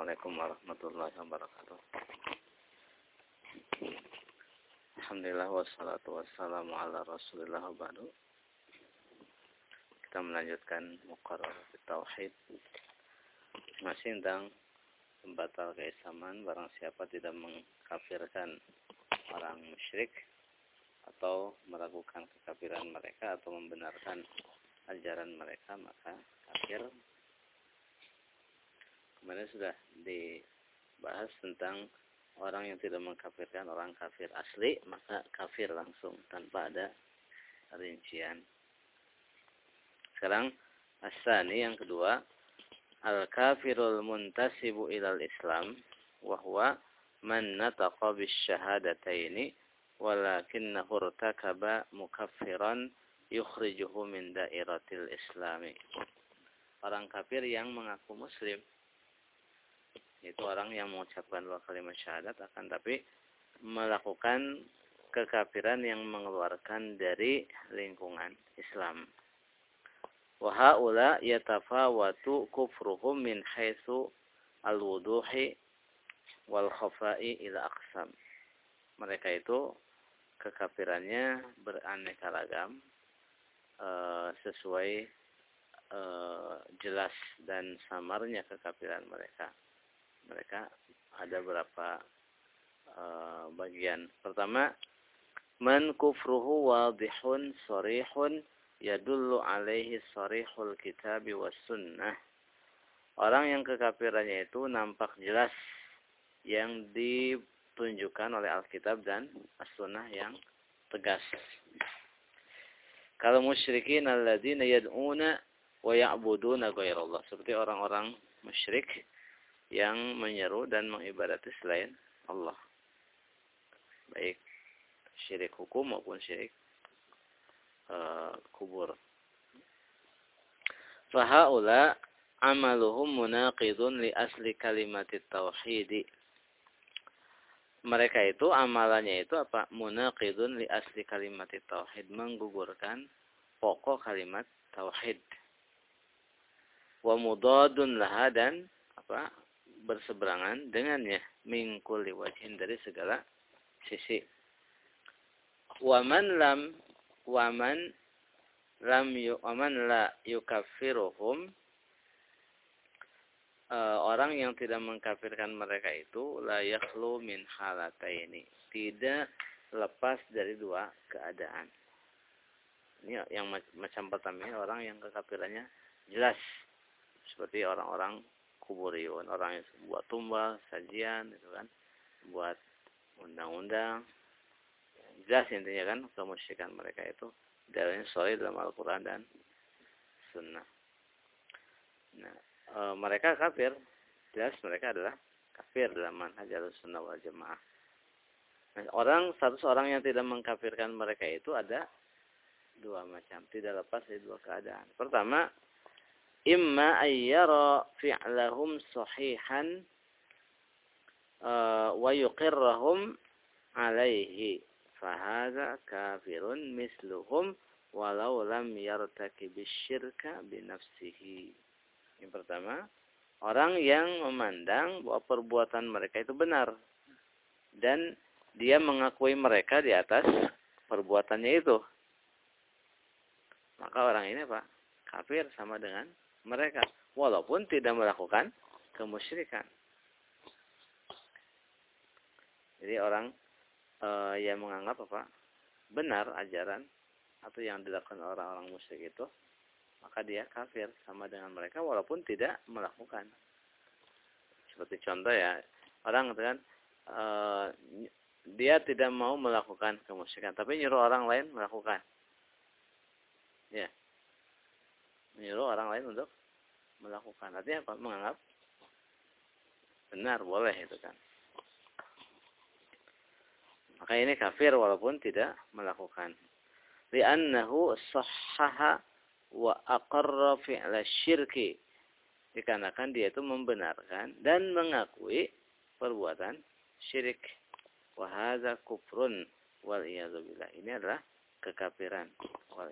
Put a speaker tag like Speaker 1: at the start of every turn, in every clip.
Speaker 1: Assalamualaikum warahmatullahi wabarakatuh. Alhamdulillah wassalatu wassalamu ala rasulillah wa Kita melanjutkan muqarrar tauhid. Masih tentang pembatal keislaman barang siapa tidak mengkafirkan orang musyrik atau meragukan kekafiran mereka atau membenarkan ajaran mereka maka kafir kemarin sudah dibahas tentang orang yang tidak mengkafirkan orang kafir asli maka kafir langsung tanpa ada rincian. Sekarang asani yang kedua al kafirul muntasibu ilal islam wahwa man nataqa bis syahadataini walakinnahu irtakaba mukaffiran yukhrijuhu min dairatil islami. Orang kafir yang mengaku muslim itu orang yang mengucapkan dua kalimat syahadat akan tapi melakukan kekafiran yang mengeluarkan dari lingkungan Islam. Wahaula yatafawatu kufruhum min haitsu al-wuduhi wal khafa'i ila aqsam. Mereka itu kekafirannya beraneka ragam e, sesuai e, jelas dan samarnya kekafiran mereka mereka ada beberapa uh, bagian. Pertama, man kufruhu wadihun sarihun yadullu alaihi sarihul kitab was sunnah. Orang yang kekafirannya itu nampak jelas yang ditunjukkan oleh Alkitab dan As-Sunnah yang tegas. Kalau musyrikin alladzina yad'una wa ya'buduna ghairallah seperti orang-orang musyrik yang menyeru dan mengibadati selain Allah. Baik syirik hukum maupun syirik uh, kubur. Fahaula amaluhum munaqidun li asli kalimat tauhid. Mereka itu amalannya itu apa? Munaqidun li asli kalimat tauhid, menggugurkan pokok kalimat tauhid. Wa mudadun laha dan apa? Berseberangan dengannya mingkul wajhin dari segala sisi. Waman lam waman lam yu waman la yukafiruhum uh, orang yang tidak mengkafirkan mereka itu la yakhlu min halataini tidak lepas dari dua keadaan. Ini yang macam pertama orang yang kekafirannya jelas seperti orang-orang kuburiyun orang yang buat tumbal sajian itu kan. Buat undang-undang. Jelas intinya kan kemusyrikan mereka itu dalilnya solid dalam Al-Quran dan Sunnah. Nah e, mereka kafir. Jelas mereka adalah kafir dalam manhaj sunnah wal jamaah. Nah, orang satu orang yang tidak mengkafirkan mereka itu ada dua macam. Tidak lepas dari dua keadaan. Pertama imma ayyara fi'lahum sahihan uh, wa yuqirrahum alaihi fahadha kafirun misluhum walau lam yartakibish syirka binafsihi. Yang pertama orang yang memandang bahwa perbuatan mereka itu benar dan dia mengakui mereka di atas perbuatannya itu. Maka orang ini pak kafir sama dengan mereka walaupun tidak melakukan kemusyrikan. Jadi orang e, yang menganggap apa benar ajaran atau yang dilakukan orang-orang musyrik itu maka dia kafir sama dengan mereka walaupun tidak melakukan. Seperti contoh ya orang kan e, dia tidak mau melakukan kemusyrikan tapi nyuruh orang lain melakukan. Ya menyuruh orang lain untuk melakukan. Artinya apa? Menganggap benar, boleh itu kan. Maka ini kafir walaupun tidak melakukan. Li'annahu sahhaha wa aqarra fi'la syirki. Dikarenakan dia itu membenarkan dan mengakui perbuatan syirik. Wahada kufrun wal Ini adalah kekafiran wal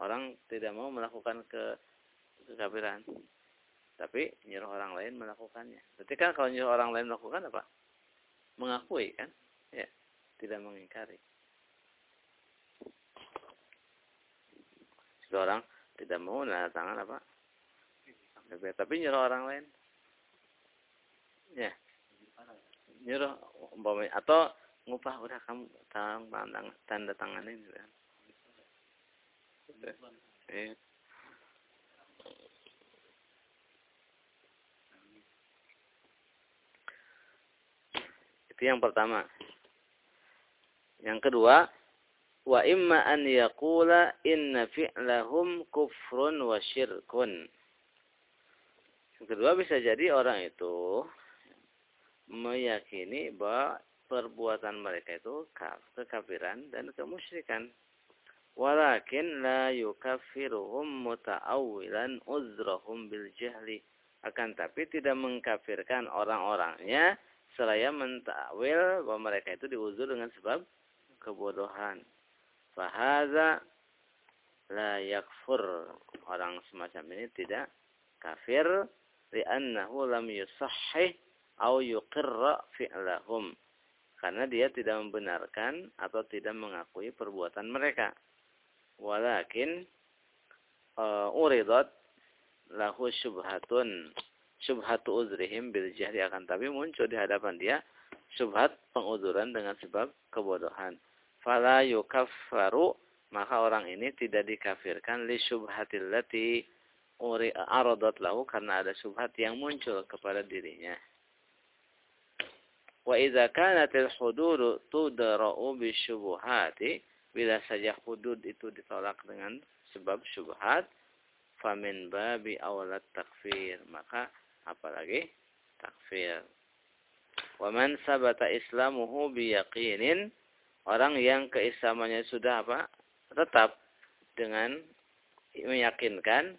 Speaker 1: orang tidak mau melakukan ke kekafiran. tapi nyuruh orang lain melakukannya. Berarti kan kalau nyuruh orang lain melakukan apa? Mengakui kan? Ya, tidak mengingkari. Seorang tidak mau nanda tangan apa? Tapi nyuruh orang lain. Ya. Nyuruh umpamanya atau ngupah udah kamu tanda, tanda tangan ini kan. Eh. Itu yang pertama. Yang kedua, wa imma an yaqula inna fi'lahum kufrun wa syirkun. Yang kedua bisa jadi orang itu meyakini bahwa perbuatan mereka itu kekafiran dan kemusyrikan. Walakin la yukaffiruhum muta'awwilan uzrahum bil jahli. Akan tapi tidak mengkafirkan orang-orangnya seraya mentakwil bahwa mereka itu diuzur dengan sebab kebodohan. Fahaza la yakfur. Orang semacam ini tidak kafir li'annahu lam yusahih au yuqirra fi'lahum karena dia tidak membenarkan atau tidak mengakui perbuatan mereka. Walakin uh, uridat lahu syubhatun syubhatu uzrihim bil jahli akan tapi muncul di hadapan dia syubhat penguzuran dengan sebab kebodohan. Fala yukaffaru maka orang ini tidak dikafirkan li syubhatillati uri aradat lahu karena ada syubhat yang muncul kepada dirinya. Wa idza kanatil hudud tudra'u bisyubuhati bila saja hudud itu ditolak dengan sebab syubhat famin babi awalat takfir maka apalagi takfir. Wa man sabata islamuhu biyaqinin orang yang keislamannya sudah apa? Tetap dengan meyakinkan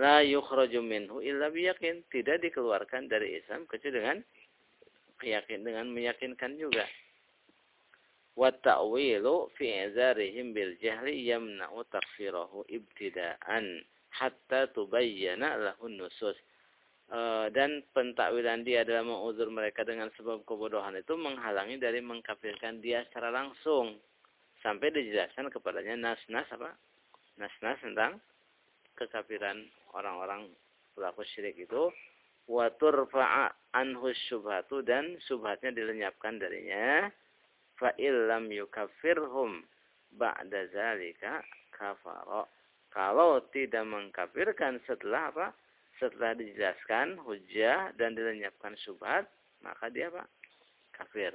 Speaker 1: la yukhraju minhu illa biyaqin. Tidak dikeluarkan dari Islam kecuali dengan yakin dengan meyakinkan juga. Fi izarihim bil jahli yamna'u takfirahu ibtida'an hatta tubayyana lahu nusus. Dan pentakwilan dia dalam menguzur mereka dengan sebab kebodohan itu menghalangi dari mengkafirkan dia secara langsung sampai dijelaskan kepadanya nas-nas apa? Nas-nas tentang kekafiran orang-orang pelaku syirik itu wa turfa'a anhu syubhatu dan subhatnya dilenyapkan darinya fa illam yukaffirhum ba'da zalika kafara. Kalau tidak mengkafirkan setelah apa? Setelah dijelaskan hujah dan dilenyapkan syubhat maka dia apa? Kafir.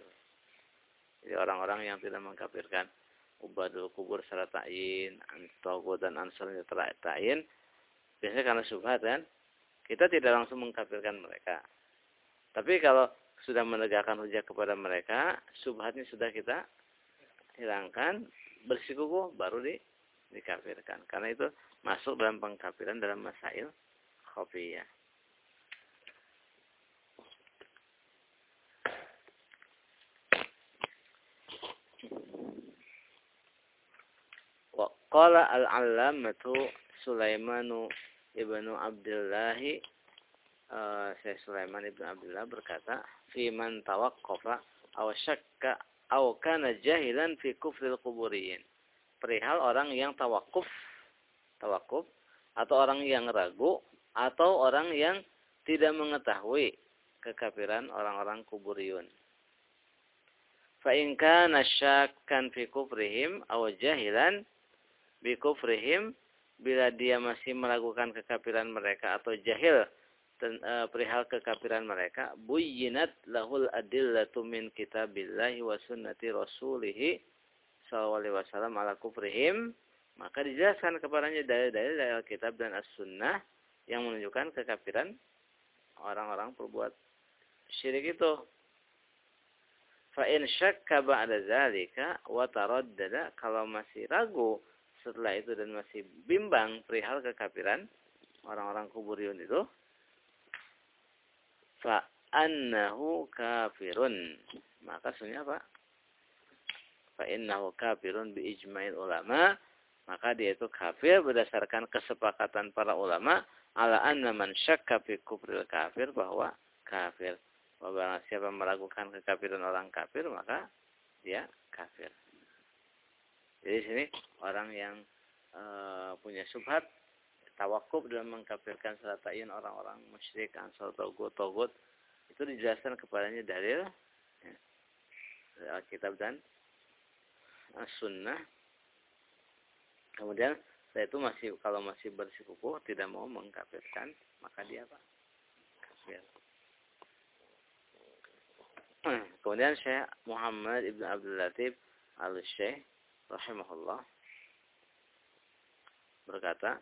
Speaker 1: Jadi orang-orang yang tidak mengkafirkan ubadul kubur secara ta'in antogo dan ansarnya ta'in biasanya karena syubhat kan? Kita tidak langsung mengkafirkan mereka. Tapi kalau sudah menegakkan hujah kepada mereka, subhatnya sudah kita hilangkan, bersikukuh baru di, dikafirkan. Karena itu masuk dalam pengkafiran dalam masail khafiyah. Qala al-allamatu Sulaimanu Ibnu Abdullah uh, Syekh Sulaiman Ibnu Abdullah berkata, "Fi man tawaqqafa aw syakka aw kana jahilan fi kufril quburiyin." Perihal orang yang tawakuf, tawakuf atau orang yang ragu atau orang yang tidak mengetahui kekafiran orang-orang kuburiyun. Fa in kana syakkan fi kufrihim aw jahilan bi kufrihim bila dia masih melakukan kekafiran mereka atau jahil uh, perihal kekafiran mereka buyyinat lahul adillatu min kitabillahi wa sunnati rasulih sallallahu alaihi wasallam ala kufrihim maka dijelaskan kepadanya dalil-dalil dari Alkitab dan As-Sunnah yang menunjukkan kekafiran orang-orang perbuat syirik itu. Fa in syakka ba'da zalika wa taraddada kalau masih ragu setelah itu dan masih bimbang perihal kekafiran orang-orang kuburiyun itu fa annahu kafirun maka sebenarnya apa fa innahu kafirun bi ijma'il ulama maka dia itu kafir berdasarkan kesepakatan para ulama ala anna man syakka fi kufril kafir bahwa kafir. Bahwa siapa meragukan kekafiran orang kafir maka dia kafir. Jadi sini orang yang e, punya subhat tawakuf dalam mengkafirkan seratain orang-orang musyrik ansal togut togut itu dijelaskan kepadanya dalil ya, Alkitab dan As-Sunnah. Kemudian saya itu masih kalau masih bersikukuh tidak mau mengkafirkan maka dia apa kafir kemudian Syekh Muhammad Ibn Abdul Latif al-Syekh rahimahullah berkata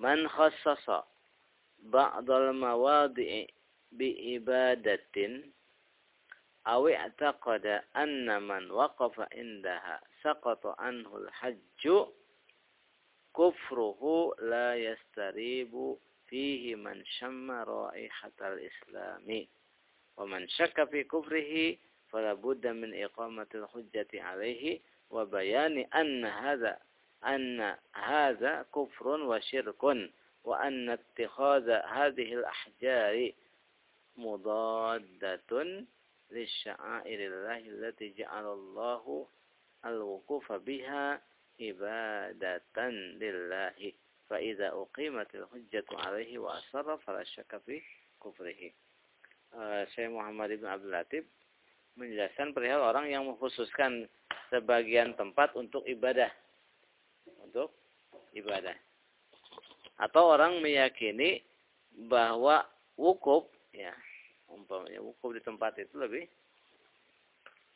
Speaker 1: man khassasa ba'dal mawadi'i bi ibadatin aw i'taqada anna man waqafa indaha saqata anhu al-hajju kufruhu la yastaribu fihi man shamma raihatal islami wa man syakka fi kufrihi fala budda min iqamatil hujjati alaihi wa bayani anna hadha kufrun wa syirkun wa anna ittikhadha hadhihi al-ahjari mudaddatun lisya'airillahi allati ja'alallahu al-wuqufa biha ibadatan lillahi fa idza uqimatil hujjatu alaihi wa asarra fala syakka fi kufrihi uh, Syekh Muhammad Ibn Abdul Latif menjelaskan perihal orang yang mengkhususkan sebagian tempat untuk ibadah untuk ibadah. Atau orang meyakini bahwa wukuf ya umpamanya wukuf di tempat itu lebih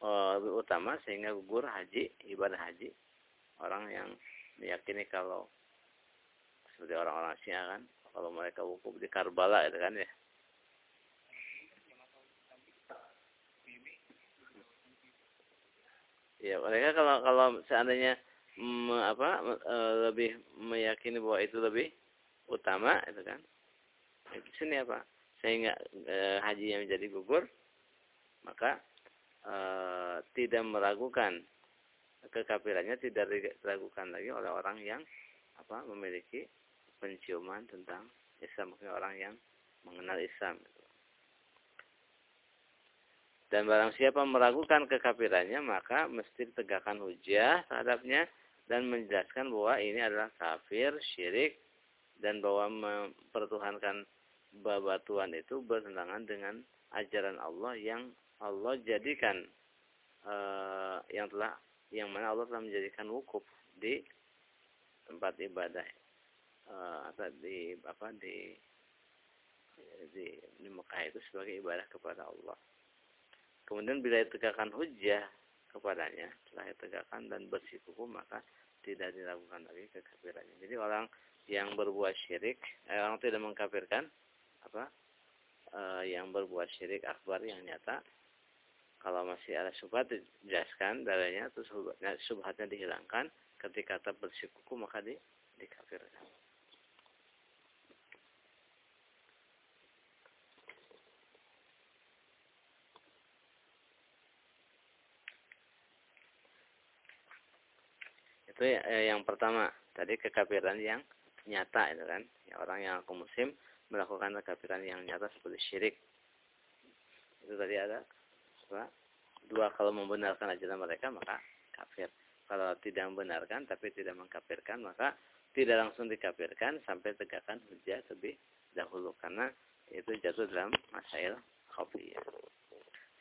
Speaker 1: uh, lebih utama sehingga gugur haji ibadah haji. Orang yang meyakini kalau seperti orang-orang Syiah kan kalau mereka wukuf di Karbala itu kan ya. Ya mereka kalau kalau seandainya me, apa e, lebih meyakini bahwa itu lebih utama itu kan. Itu sini apa. Sehingga e, haji yang menjadi gugur maka e, tidak meragukan kekafirannya tidak diragukan lagi oleh orang yang apa memiliki penciuman tentang Islam mungkin orang yang mengenal Islam. Dan barang siapa meragukan kekafirannya maka mesti tegakkan hujah terhadapnya dan menjelaskan bahwa ini adalah kafir, syirik dan bahwa mempertuhankan babatuan itu bertentangan dengan ajaran Allah yang Allah jadikan uh, yang telah yang mana Allah telah menjadikan wukuf di tempat ibadah uh, atau di apa di di, di Mekah itu sebagai ibadah kepada Allah. Kemudian bila ditegakkan hujah kepadanya, setelah ditegakkan dan bersikukuh maka tidak dilakukan lagi kekafirannya. Jadi orang yang berbuat syirik, eh, orang tidak mengkafirkan apa? Eh, yang berbuat syirik akbar yang nyata kalau masih ada subhat dijelaskan dalilnya terus subhatnya, dihilangkan ketika tetap bersikuku maka di dikafirkan itu ya, eh, yang pertama tadi kekafiran yang nyata itu kan ya, orang yang aku muslim melakukan kekafiran yang nyata seperti syirik itu tadi ada? Dua kalau membenarkan ajaran mereka maka kafir. Kalau tidak membenarkan tapi tidak mengkafirkan maka tidak langsung dikafirkan sampai tegakkan hujah lebih dahulu karena itu jatuh dalam masail khafiyah.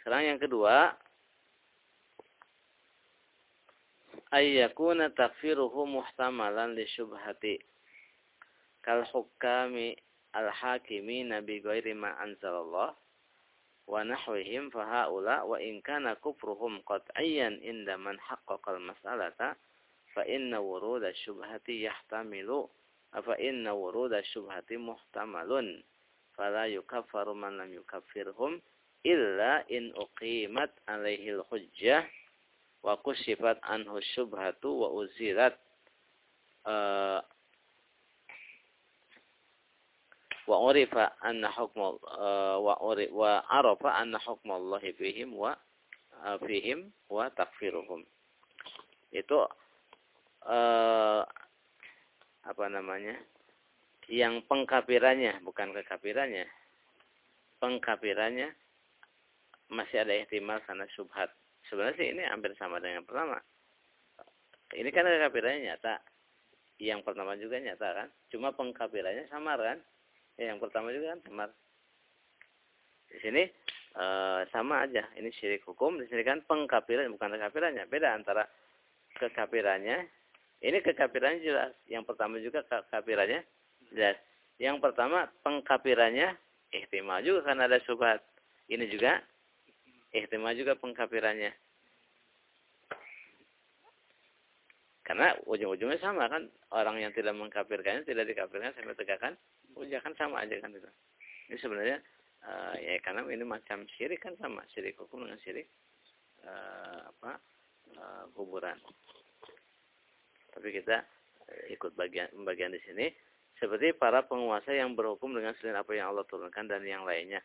Speaker 1: Sekarang yang kedua ayyakuna takfiruhu muhtamalan li syubhati kal hukami al hakimina bi ghairi ma anzalallah wa nahwihim fa haula wa in kana kufruhum qat'iyyan inda man haqqaqa al-mas'alata fa inna wuruda syubhati yahtamilu fa inna wuruda syubhati muhtamalun fala yukaffaru man wa kushifat anhu syubhatu wa uzirat uh, wa urifa anna hukma uh, wa uri wa arafa anna hukma Allah fihim wa uh, fihim wa takfiruhum. Itu uh, apa namanya yang pengkapirannya bukan kekafirannya. Pengkafirannya masih ada ihtimal karena subhat sebenarnya sih ini hampir sama dengan yang pertama. Ini kan kekafirannya nyata. Yang pertama juga nyata kan? Cuma pengkafirannya samar kan? Ya, yang pertama juga kan samar. Di sini e, sama aja. Ini syirik hukum. Di sini kan pengkafiran bukan kekafirannya beda antara kekafirannya ini kekafirannya jelas yang pertama juga kekafirannya jelas. Yang pertama pengkapirannya ihtimal juga karena ada subhat. Ini juga ihtimal juga pengkapirannya. Karena ujung-ujungnya sama kan orang yang tidak mengkafirkannya tidak dikafirkan sampai tegakkan hujah kan sama aja kan itu. Ini sebenarnya uh, ya karena ini macam syirik kan sama syirik hukum dengan syirik uh, apa uh, kuburan. Tapi kita ikut bagian bagian di sini seperti para penguasa yang berhukum dengan selain apa yang Allah turunkan dan yang lainnya.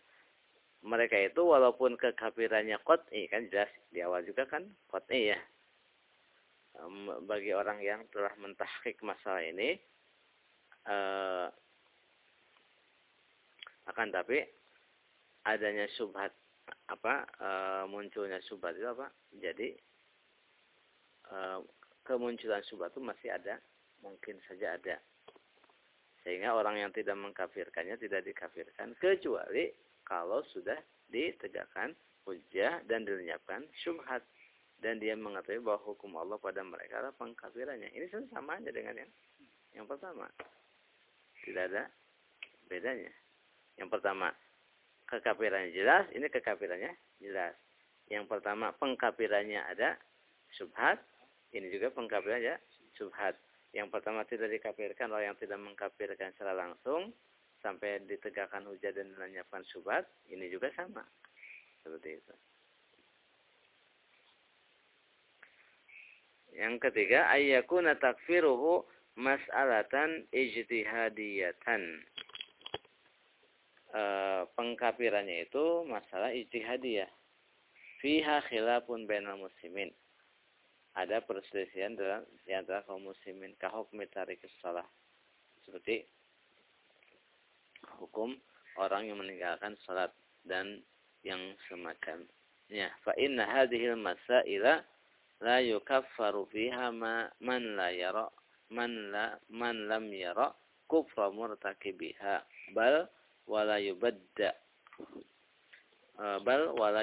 Speaker 1: Mereka itu walaupun kekafirannya qat'i kan jelas di awal juga kan qat'i ya. Bagi orang yang telah mentahkik masalah ini eh, akan tapi adanya subhat apa e, munculnya subhat itu apa jadi e, kemunculan subhat itu masih ada mungkin saja ada sehingga orang yang tidak mengkafirkannya tidak dikafirkan kecuali kalau sudah ditegakkan hujah dan dilenyapkan syubhat dan dia mengetahui bahwa hukum Allah pada mereka adalah pengkafirannya. Ini sama aja dengan yang yang pertama. Tidak ada bedanya. Yang pertama, kekafirannya jelas, ini kekafirannya jelas. Yang pertama, pengkafirannya ada subhat, ini juga pengkafirannya subhat. Yang pertama tidak dikafirkan orang yang tidak mengkafirkan secara langsung sampai ditegakkan hujah dan menyiapkan subat, ini juga sama. Seperti itu. Yang ketiga, ayyakuna takfiruhu mas'alatan ijtihadiyatan. E, pengkafirannya itu masalah ijtihadiyah. Fiha khilafun bainal muslimin ada perselisihan dalam di antara kaum muslimin kahukmi tarik salah seperti hukum orang yang meninggalkan salat dan yang semacamnya fa inna hadhihi masaila la yukaffaru fiha ma man la yara man la man lam yara kufra murtakibiha bal wala yubadda bal wala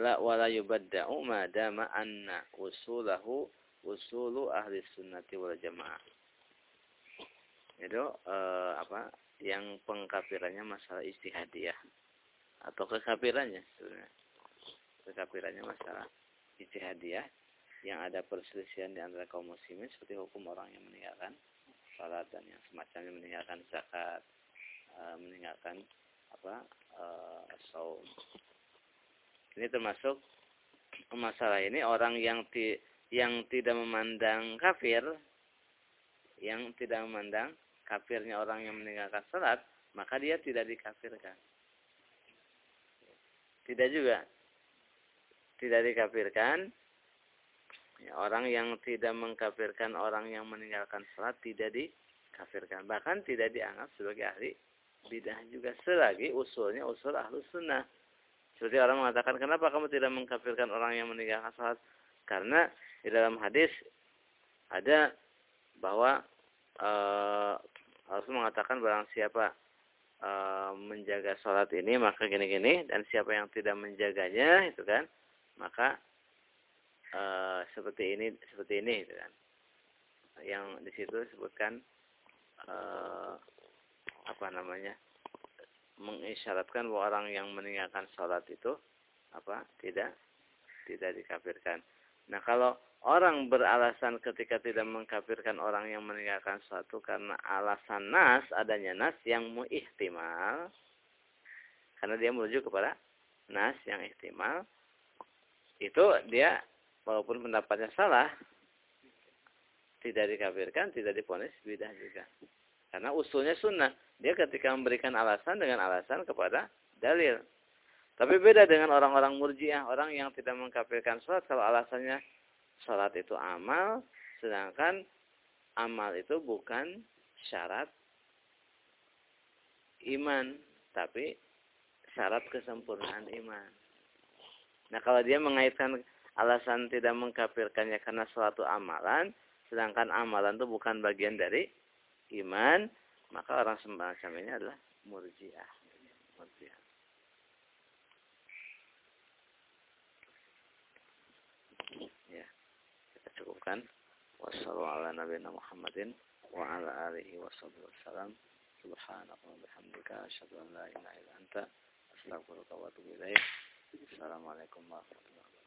Speaker 1: la wala yubadda'u ma dama anna usulahu usulu ahli sunnati wal jamaah. Itu uh, apa yang pengkafirannya masalah istihadiyah. Atau kekafirannya sebenarnya. Kekafirannya masalah istihadiyah. Yang ada perselisihan di antara kaum muslimin seperti hukum orang yang meninggalkan salat dan yang semacamnya meninggalkan zakat, uh, meninggalkan apa uh, saum. Ini termasuk masalah ini orang yang ti, yang tidak memandang kafir, yang tidak memandang kafirnya orang yang meninggalkan salat, maka dia tidak dikafirkan. Tidak juga. Tidak dikafirkan. Ya, orang yang tidak mengkafirkan orang yang meninggalkan salat tidak dikafirkan. Bahkan tidak dianggap sebagai ahli bidah juga selagi usulnya usul ahlus sunnah. Seperti orang mengatakan, kenapa kamu tidak mengkafirkan orang yang meninggalkan salat? Karena di dalam hadis ada bahwa uh, Rasul mengatakan barang siapa uh, menjaga salat ini maka gini-gini dan siapa yang tidak menjaganya itu kan maka uh, seperti ini seperti ini itu kan yang di situ disebutkan uh, apa namanya mengisyaratkan bahwa orang yang meninggalkan sholat itu apa tidak tidak dikafirkan. Nah kalau orang beralasan ketika tidak mengkafirkan orang yang meninggalkan suatu karena alasan nas adanya nas yang muihtimal karena dia merujuk kepada nas yang ihtimal itu dia walaupun pendapatnya salah tidak dikafirkan tidak diponis bidah juga karena usulnya sunnah. Dia ketika memberikan alasan dengan alasan kepada dalil. Tapi beda dengan orang-orang murjiah. Orang yang tidak mengkafirkan sholat. Kalau alasannya sholat itu amal. Sedangkan amal itu bukan syarat iman, tapi syarat kesempurnaan iman. Nah, kalau dia mengaitkan alasan tidak mengkafirkannya karena suatu amalan, sedangkan amalan itu bukan bagian dari iman, maka orang semacam ini adalah murjiah. Murjiah. Ya, kita cukupkan. Wassalamualaikum warahmatullahi. Assalamualaikum warahmatullahi